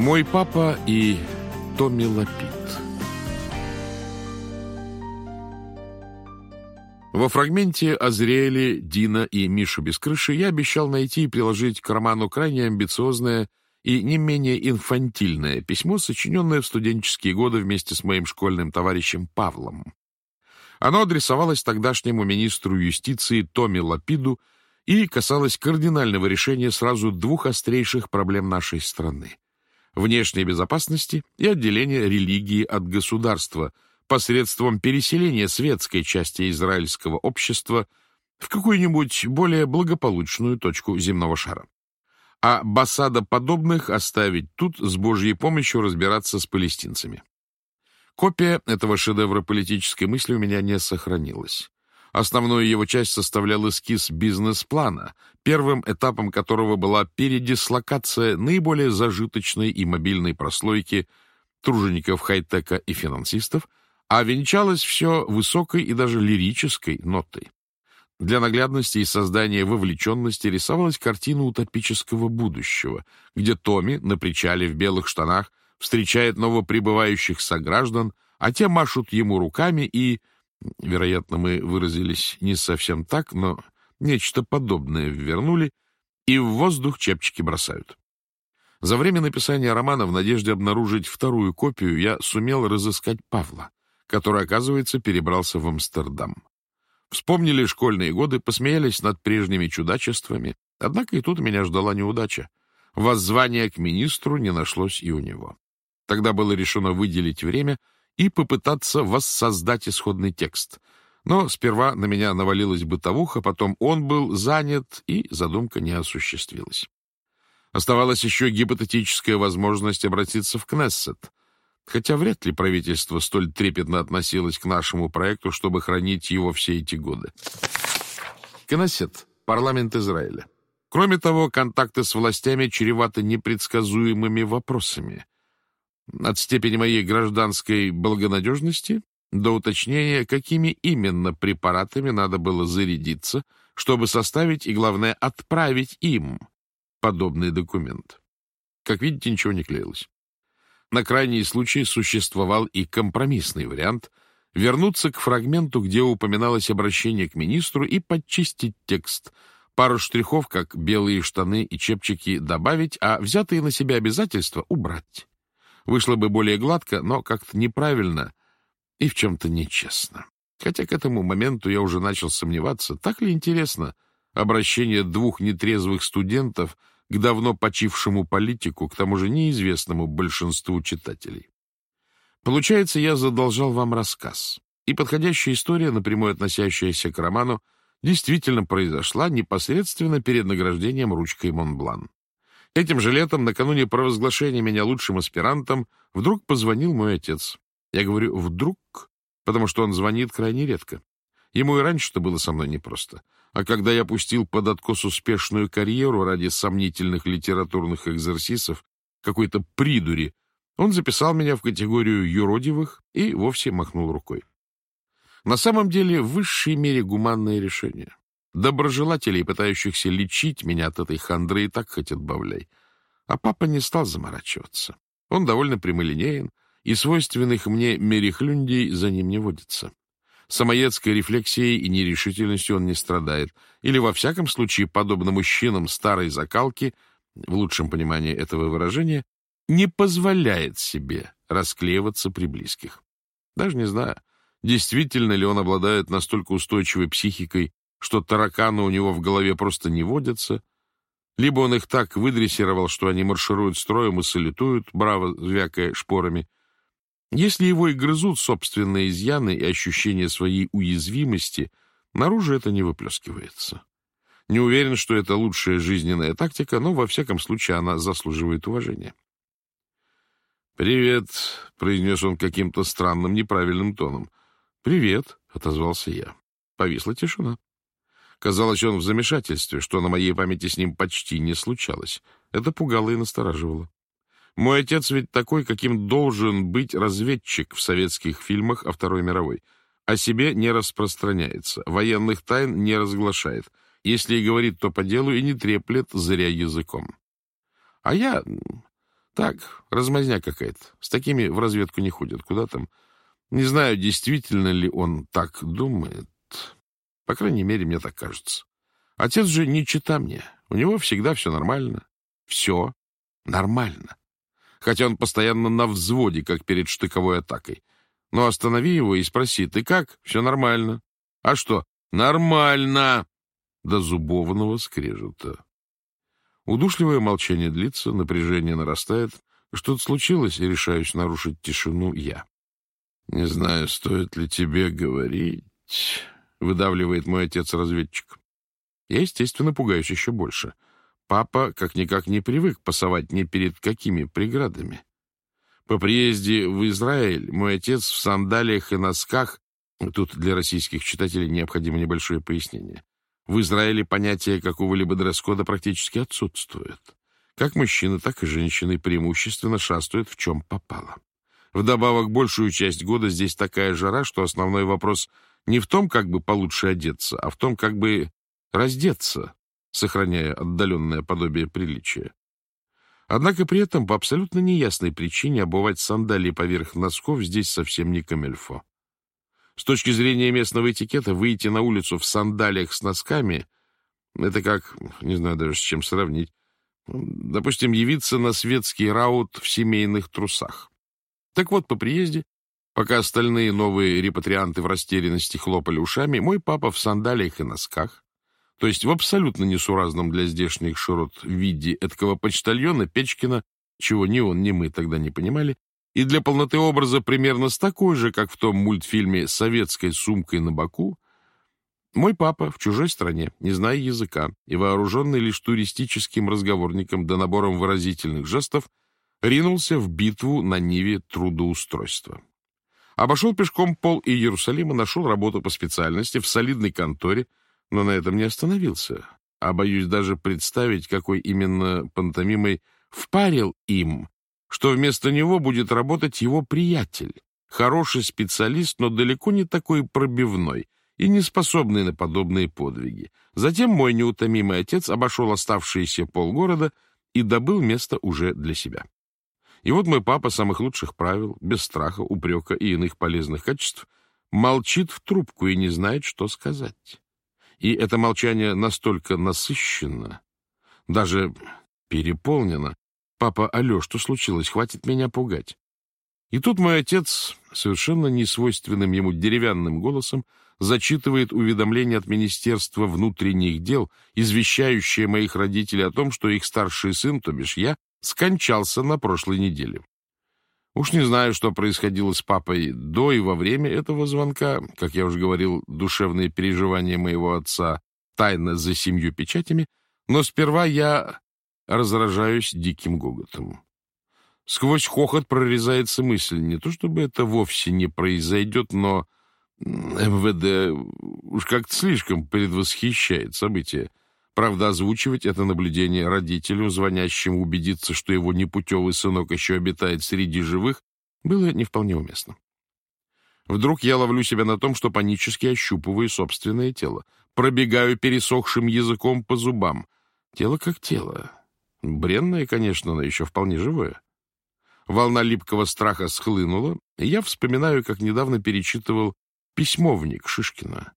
Мой папа и Томми Лапид. Во фрагменте Азриэли, Дина и Мишу без крыши я обещал найти и приложить к роману крайне амбициозное и не менее инфантильное письмо, сочиненное в студенческие годы вместе с моим школьным товарищем Павлом. Оно адресовалось тогдашнему министру юстиции Томми Лапиду и касалось кардинального решения сразу двух острейших проблем нашей страны внешней безопасности и отделения религии от государства посредством переселения светской части израильского общества в какую-нибудь более благополучную точку земного шара. А басада подобных оставить тут с Божьей помощью разбираться с палестинцами. Копия этого шедевра политической мысли у меня не сохранилась. Основную его часть составлял эскиз бизнес-плана, первым этапом которого была передислокация наиболее зажиточной и мобильной прослойки тружеников хай-тека и финансистов, а венчалось все высокой и даже лирической нотой. Для наглядности и создания вовлеченности рисовалась картина утопического будущего, где Томми на причале в белых штанах встречает новоприбывающих сограждан, а те машут ему руками и Вероятно, мы выразились не совсем так, но нечто подобное ввернули, и в воздух чепчики бросают. За время написания романа в надежде обнаружить вторую копию я сумел разыскать Павла, который, оказывается, перебрался в Амстердам. Вспомнили школьные годы, посмеялись над прежними чудачествами, однако и тут меня ждала неудача. Воззвания к министру не нашлось и у него. Тогда было решено выделить время — и попытаться воссоздать исходный текст. Но сперва на меня навалилась бытовуха, потом он был занят, и задумка не осуществилась. Оставалась еще гипотетическая возможность обратиться в Кнессет, хотя вряд ли правительство столь трепетно относилось к нашему проекту, чтобы хранить его все эти годы. Кнессет — парламент Израиля. Кроме того, контакты с властями чреваты непредсказуемыми вопросами от степени моей гражданской благонадежности до уточнения, какими именно препаратами надо было зарядиться, чтобы составить и, главное, отправить им подобный документ. Как видите, ничего не клеилось. На крайний случай существовал и компромиссный вариант — вернуться к фрагменту, где упоминалось обращение к министру, и подчистить текст, пару штрихов, как белые штаны и чепчики, добавить, а взятые на себя обязательства убрать. Вышло бы более гладко, но как-то неправильно и в чем-то нечестно. Хотя к этому моменту я уже начал сомневаться, так ли интересно обращение двух нетрезвых студентов к давно почившему политику, к тому же неизвестному большинству читателей. Получается, я задолжал вам рассказ, и подходящая история, напрямую относящаяся к роману, действительно произошла непосредственно перед награждением ручкой Монблан. Этим же летом, накануне провозглашения меня лучшим аспирантом, вдруг позвонил мой отец. Я говорю «вдруг», потому что он звонит крайне редко. Ему и раньше-то было со мной непросто. А когда я пустил под откос успешную карьеру ради сомнительных литературных экзерсисов, какой-то придури, он записал меня в категорию юродивых и вовсе махнул рукой. На самом деле, в высшей мере гуманное решение. Доброжелателей, пытающихся лечить меня от этой хандры, и так хоть отбавляй. А папа не стал заморачиваться. Он довольно прямолинеен, и свойственных мне мерехлюндей за ним не водится. Самоедской рефлексией и нерешительностью он не страдает, или, во всяком случае, подобно мужчинам старой закалки, в лучшем понимании этого выражения, не позволяет себе расклеиваться при близких. Даже не знаю, действительно ли он обладает настолько устойчивой психикой, что тараканы у него в голове просто не водятся, либо он их так выдрессировал, что они маршируют строем и салютуют, браво звякая шпорами. Если его и грызут собственные изъяны и ощущение своей уязвимости, наружу это не выплескивается. Не уверен, что это лучшая жизненная тактика, но, во всяком случае, она заслуживает уважения. «Привет», — произнес он каким-то странным, неправильным тоном. «Привет», — отозвался я. Повисла тишина. Казалось, он в замешательстве, что на моей памяти с ним почти не случалось. Это пугало и настораживало. Мой отец ведь такой, каким должен быть разведчик в советских фильмах о Второй мировой. О себе не распространяется, военных тайн не разглашает. Если и говорит, то по делу и не треплет зря языком. А я Так, размазня какая-то. С такими в разведку не ходят. Куда там? Не знаю, действительно ли он так думает. По крайней мере, мне так кажется. Отец же не чита мне. У него всегда все нормально. Все нормально. Хотя он постоянно на взводе, как перед штыковой атакой. Но останови его и спроси, ты как? Все нормально. А что? Нормально! До зубовного скрежета. Удушливое молчание длится, напряжение нарастает. Что-то случилось, и решаюсь нарушить тишину я. «Не знаю, стоит ли тебе говорить», — выдавливает мой отец-разведчик. Я, естественно, пугаюсь еще больше. Папа как-никак не привык пасовать ни перед какими преградами. По приезде в Израиль мой отец в сандалиях и носках, тут для российских читателей необходимо небольшое пояснение, в Израиле понятие какого-либо дресс-кода практически отсутствует. Как мужчины, так и женщины преимущественно шастают в чем попало. Вдобавок, большую часть года здесь такая жара, что основной вопрос не в том, как бы получше одеться, а в том, как бы раздеться, сохраняя отдаленное подобие приличия. Однако при этом по абсолютно неясной причине обувать сандалии поверх носков здесь совсем не камельфо. С точки зрения местного этикета, выйти на улицу в сандалиях с носками — это как, не знаю даже с чем сравнить, допустим, явиться на светский раут в семейных трусах. Так вот, по приезде, пока остальные новые репатрианты в растерянности хлопали ушами, мой папа в сандалиях и носках, то есть в абсолютно несуразном для здешних широт виде эткого почтальона Печкина, чего ни он, ни мы тогда не понимали, и для полноты образа примерно с такой же, как в том мультфильме «Советской сумкой на боку», мой папа в чужой стране, не зная языка и вооруженный лишь туристическим разговорником да набором выразительных жестов, ринулся в битву на Ниве трудоустройства. Обошел пешком пол и Иерусалима, нашел работу по специальности в солидной конторе, но на этом не остановился, а боюсь даже представить, какой именно пантомимой впарил им, что вместо него будет работать его приятель, хороший специалист, но далеко не такой пробивной и не способный на подобные подвиги. Затем мой неутомимый отец обошел оставшиеся полгорода и добыл место уже для себя. И вот мой папа самых лучших правил, без страха, упрека и иных полезных качеств, молчит в трубку и не знает, что сказать. И это молчание настолько насыщенно, даже переполнено. «Папа, алло, что случилось? Хватит меня пугать». И тут мой отец, совершенно несвойственным ему деревянным голосом, зачитывает уведомление от Министерства внутренних дел, извещающее моих родителей о том, что их старший сын, то бишь я, скончался на прошлой неделе. Уж не знаю, что происходило с папой до и во время этого звонка. Как я уже говорил, душевные переживания моего отца тайно за семью печатями, но сперва я разражаюсь диким гоготом. Сквозь хохот прорезается мысль, не то чтобы это вовсе не произойдет, но МВД уж как-то слишком предвосхищает события. Правда, озвучивать это наблюдение родителю, звонящему убедиться, что его непутевый сынок еще обитает среди живых, было не вполне уместно. Вдруг я ловлю себя на том, что панически ощупываю собственное тело, пробегаю пересохшим языком по зубам. Тело как тело. Бренное, конечно, но еще вполне живое. Волна липкого страха схлынула, и я вспоминаю, как недавно перечитывал письмовник Шишкина.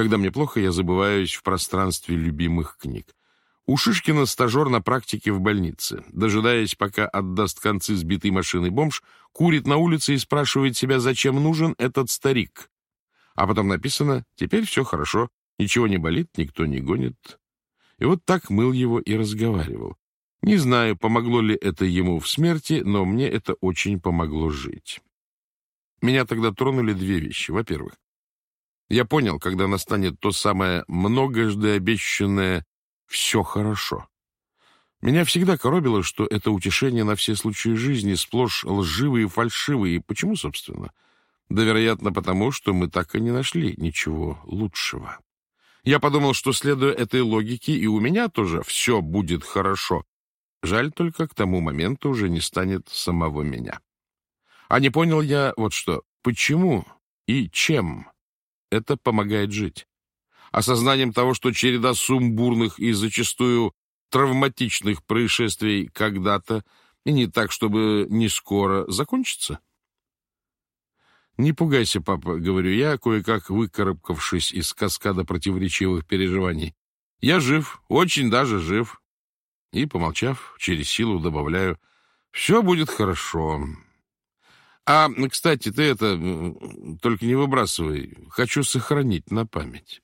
Когда мне плохо, я забываюсь в пространстве любимых книг. У Шишкина стажер на практике в больнице. Дожидаясь, пока отдаст концы сбитой машины бомж, курит на улице и спрашивает себя, зачем нужен этот старик. А потом написано «Теперь все хорошо, ничего не болит, никто не гонит». И вот так мыл его и разговаривал. Не знаю, помогло ли это ему в смерти, но мне это очень помогло жить. Меня тогда тронули две вещи. Во-первых, я понял, когда настанет то самое многожды обещанное «все хорошо». Меня всегда коробило, что это утешение на все случаи жизни сплошь лживые и фальшивые. Почему, собственно? Да, вероятно, потому, что мы так и не нашли ничего лучшего. Я подумал, что, следуя этой логике, и у меня тоже все будет хорошо. Жаль только, к тому моменту уже не станет самого меня. А не понял я вот что. Почему и чем это помогает жить. Осознанием того, что череда сумбурных и зачастую травматичных происшествий когда-то И не так, чтобы не скоро закончится? «Не пугайся, папа», — говорю я, кое-как выкарабкавшись из каскада противоречивых переживаний. «Я жив, очень даже жив». И, помолчав, через силу добавляю, «Все будет хорошо». «А, кстати, ты это... Только не выбрасывай. Хочу сохранить на память».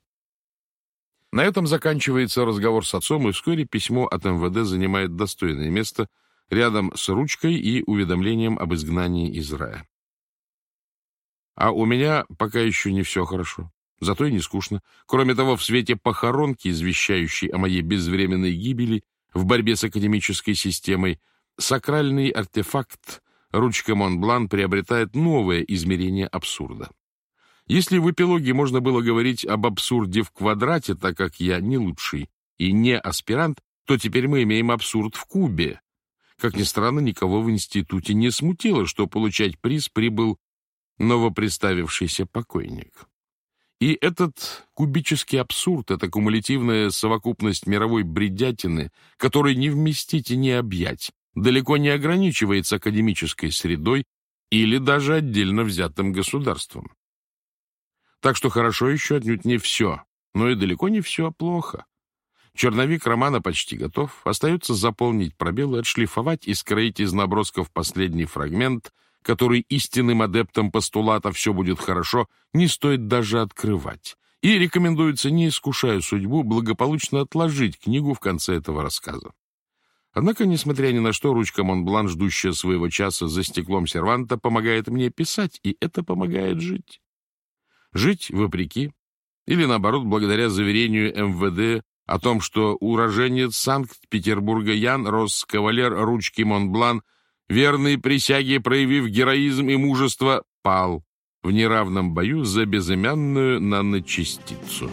На этом заканчивается разговор с отцом, и вскоре письмо от МВД занимает достойное место рядом с ручкой и уведомлением об изгнании из рая. А у меня пока еще не все хорошо. Зато и не скучно. Кроме того, в свете похоронки, извещающей о моей безвременной гибели в борьбе с академической системой, сакральный артефакт ручка Монблан приобретает новое измерение абсурда. Если в эпилоге можно было говорить об абсурде в квадрате, так как я не лучший и не аспирант, то теперь мы имеем абсурд в кубе. Как ни странно, никого в институте не смутило, что получать приз прибыл новоприставившийся покойник. И этот кубический абсурд, эта кумулятивная совокупность мировой бредятины, которой не вместить и не объять, далеко не ограничивается академической средой или даже отдельно взятым государством. Так что хорошо еще отнюдь не все, но и далеко не все плохо. Черновик романа почти готов, остается заполнить пробелы, отшлифовать и скроить из набросков последний фрагмент — который истинным адептам постулата «все будет хорошо» не стоит даже открывать. И рекомендуется, не искушая судьбу, благополучно отложить книгу в конце этого рассказа. Однако, несмотря ни на что, ручка Монблан, ждущая своего часа за стеклом серванта, помогает мне писать, и это помогает жить. Жить вопреки, или наоборот, благодаря заверению МВД о том, что уроженец Санкт-Петербурга Ян Рос, кавалер ручки Монблан — верный присяге, проявив героизм и мужество, пал в неравном бою за безымянную наночастицу.